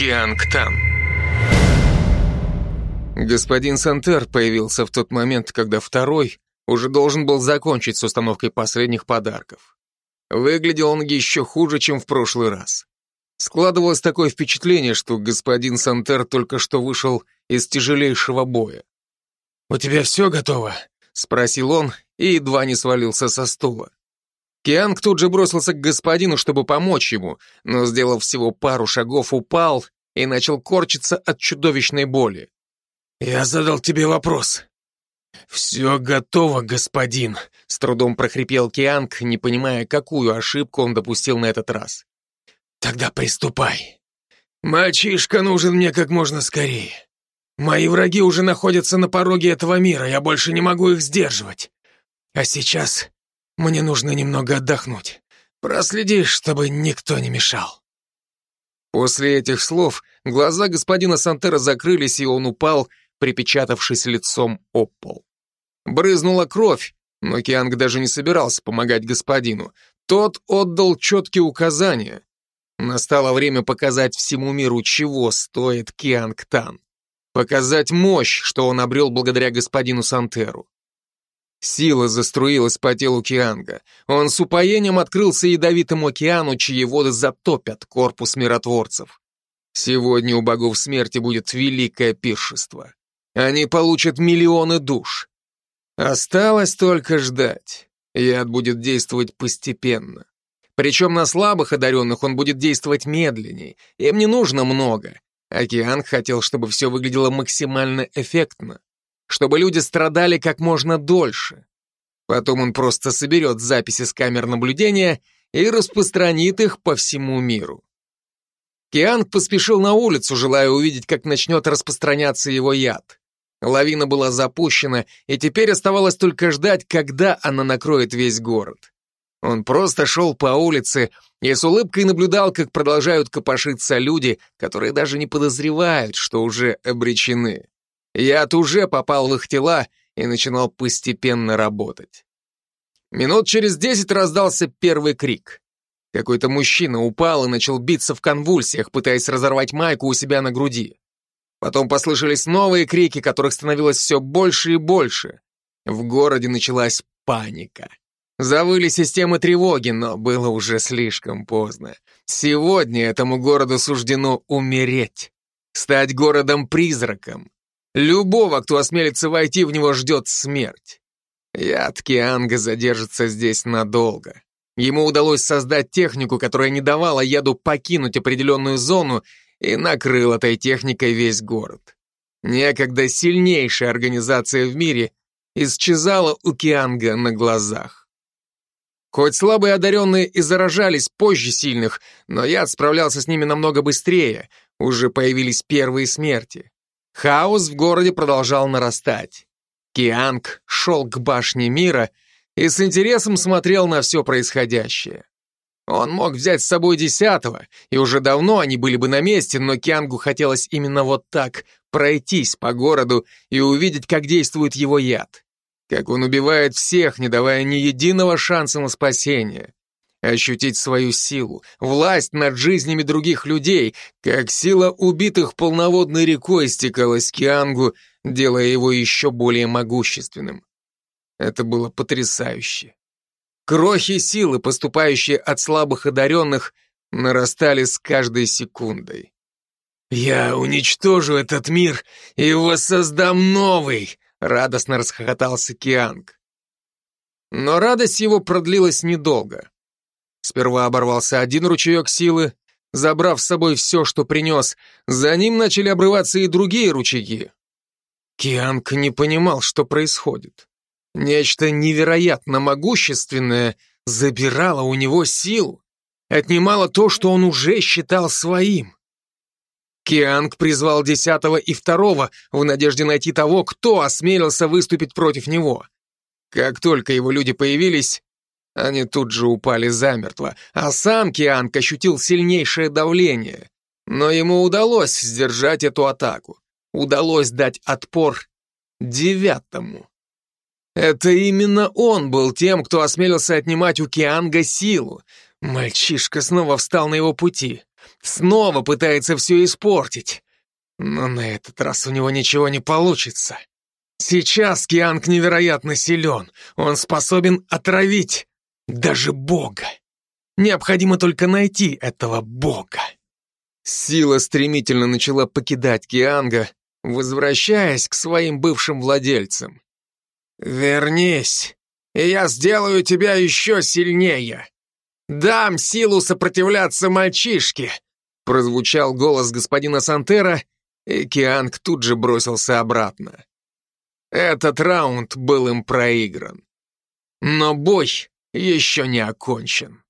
Киангтан. Господин Сантер появился в тот момент, когда второй уже должен был закончить с установкой последних подарков. Выглядел он еще хуже, чем в прошлый раз. Складывалось такое впечатление, что господин Сантер только что вышел из тяжелейшего боя. «У тебя все готово?» — спросил он и едва не свалился со стула. Кианг тут же бросился к господину, чтобы помочь ему, но, сделав всего пару шагов, упал и начал корчиться от чудовищной боли. «Я задал тебе вопрос». «Все готово, господин», — с трудом прохрипел Кианг, не понимая, какую ошибку он допустил на этот раз. «Тогда приступай. Мальчишка нужен мне как можно скорее. Мои враги уже находятся на пороге этого мира, я больше не могу их сдерживать. А сейчас мне нужно немного отдохнуть. Проследи, чтобы никто не мешал». После этих слов глаза господина Сантера закрылись, и он упал, припечатавшись лицом об пол. Брызнула кровь, но Кианг даже не собирался помогать господину. Тот отдал четкие указания. Настало время показать всему миру, чего стоит Кианг Тан. Показать мощь, что он обрел благодаря господину Сантеру. Сила заструилась по телу Кианга. Он с упоением открылся ядовитому океану, чьи воды затопят корпус миротворцев. Сегодня у богов смерти будет великое пиршество. Они получат миллионы душ. Осталось только ждать. Яд будет действовать постепенно. Причем на слабых одаренных он будет действовать медленнее. Им не нужно много. Океан хотел, чтобы все выглядело максимально эффектно. Чтобы люди страдали как можно дольше. Потом он просто соберет записи с камер наблюдения и распространит их по всему миру. Кианг поспешил на улицу, желая увидеть, как начнет распространяться его яд. Лавина была запущена, и теперь оставалось только ждать, когда она накроет весь город. Он просто шел по улице и с улыбкой наблюдал, как продолжают копошиться люди, которые даже не подозревают, что уже обречены. Яд уже попал в их тела и начинал постепенно работать. Минут через десять раздался первый крик. Какой-то мужчина упал и начал биться в конвульсиях, пытаясь разорвать майку у себя на груди. Потом послышались новые крики, которых становилось все больше и больше. В городе началась паника. Завыли системы тревоги, но было уже слишком поздно. Сегодня этому городу суждено умереть, стать городом-призраком. Любого, кто осмелится войти в него, ждет смерть. Яд Кианга задержится здесь надолго. Ему удалось создать технику, которая не давала яду покинуть определенную зону и накрыл этой техникой весь город. Некогда сильнейшая организация в мире исчезала у Кианга на глазах. Хоть слабые одаренные и заражались позже сильных, но яд справлялся с ними намного быстрее, уже появились первые смерти. Хаос в городе продолжал нарастать. Кианг шел к башне мира и с интересом смотрел на все происходящее. Он мог взять с собой десятого, и уже давно они были бы на месте, но Киангу хотелось именно вот так пройтись по городу и увидеть, как действует его яд. Как он убивает всех, не давая ни единого шанса на спасение. Ощутить свою силу, власть над жизнями других людей, как сила убитых полноводной рекой стекалась к Киангу, делая его еще более могущественным. Это было потрясающе. Крохи силы, поступающие от слабых одаренных, нарастали с каждой секундой. «Я уничтожу этот мир и воссоздам новый!» — радостно расхохотался Кианг. Но радость его продлилась недолго. Сперва оборвался один ручеек силы, забрав с собой все, что принес. За ним начали обрываться и другие ручейки. Кианг не понимал, что происходит. Нечто невероятно могущественное забирало у него силу, отнимало то, что он уже считал своим. Кианг призвал десятого и второго в надежде найти того, кто осмелился выступить против него. Как только его люди появились, они тут же упали замертво, а сам Кианг ощутил сильнейшее давление. Но ему удалось сдержать эту атаку. Удалось дать отпор девятому. Это именно он был тем, кто осмелился отнимать у Кианга силу. Мальчишка снова встал на его пути. Снова пытается все испортить. Но на этот раз у него ничего не получится. Сейчас Кианг невероятно силен. Он способен отравить даже Бога. Необходимо только найти этого Бога. Сила стремительно начала покидать Кианга, возвращаясь к своим бывшим владельцам. «Вернись, и я сделаю тебя еще сильнее. Дам силу сопротивляться мальчишке», прозвучал голос господина Сантера, и Кианг тут же бросился обратно. Этот раунд был им проигран. Но бой еще не окончен.